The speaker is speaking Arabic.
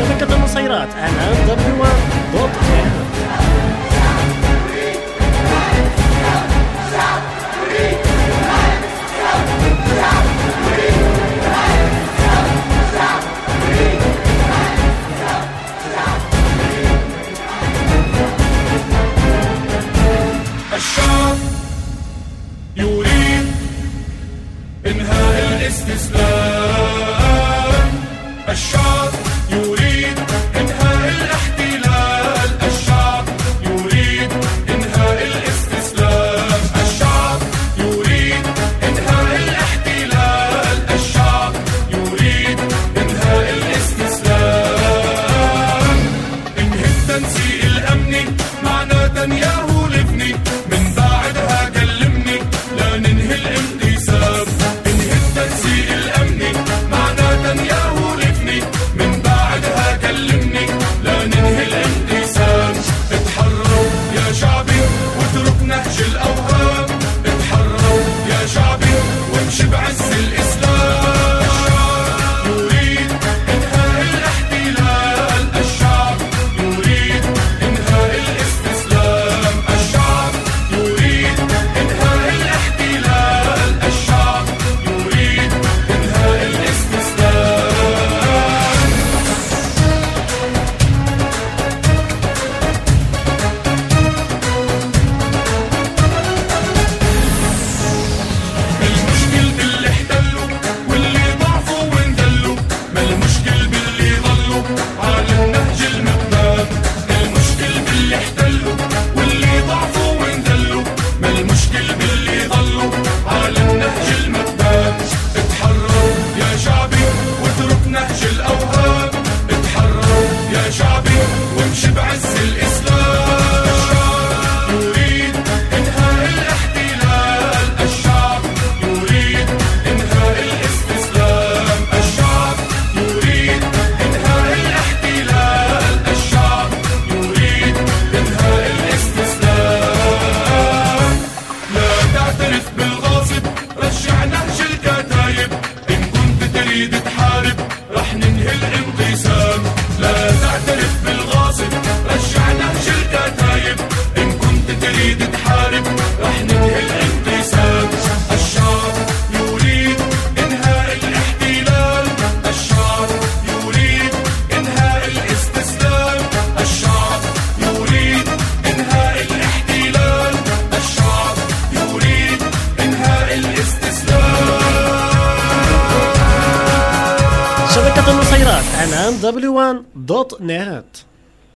شبكة المصيرات على www.com الشعب يريد إنهاء الاستسلام. شبكة المسيرات على ام دبليو 1 دوت نت.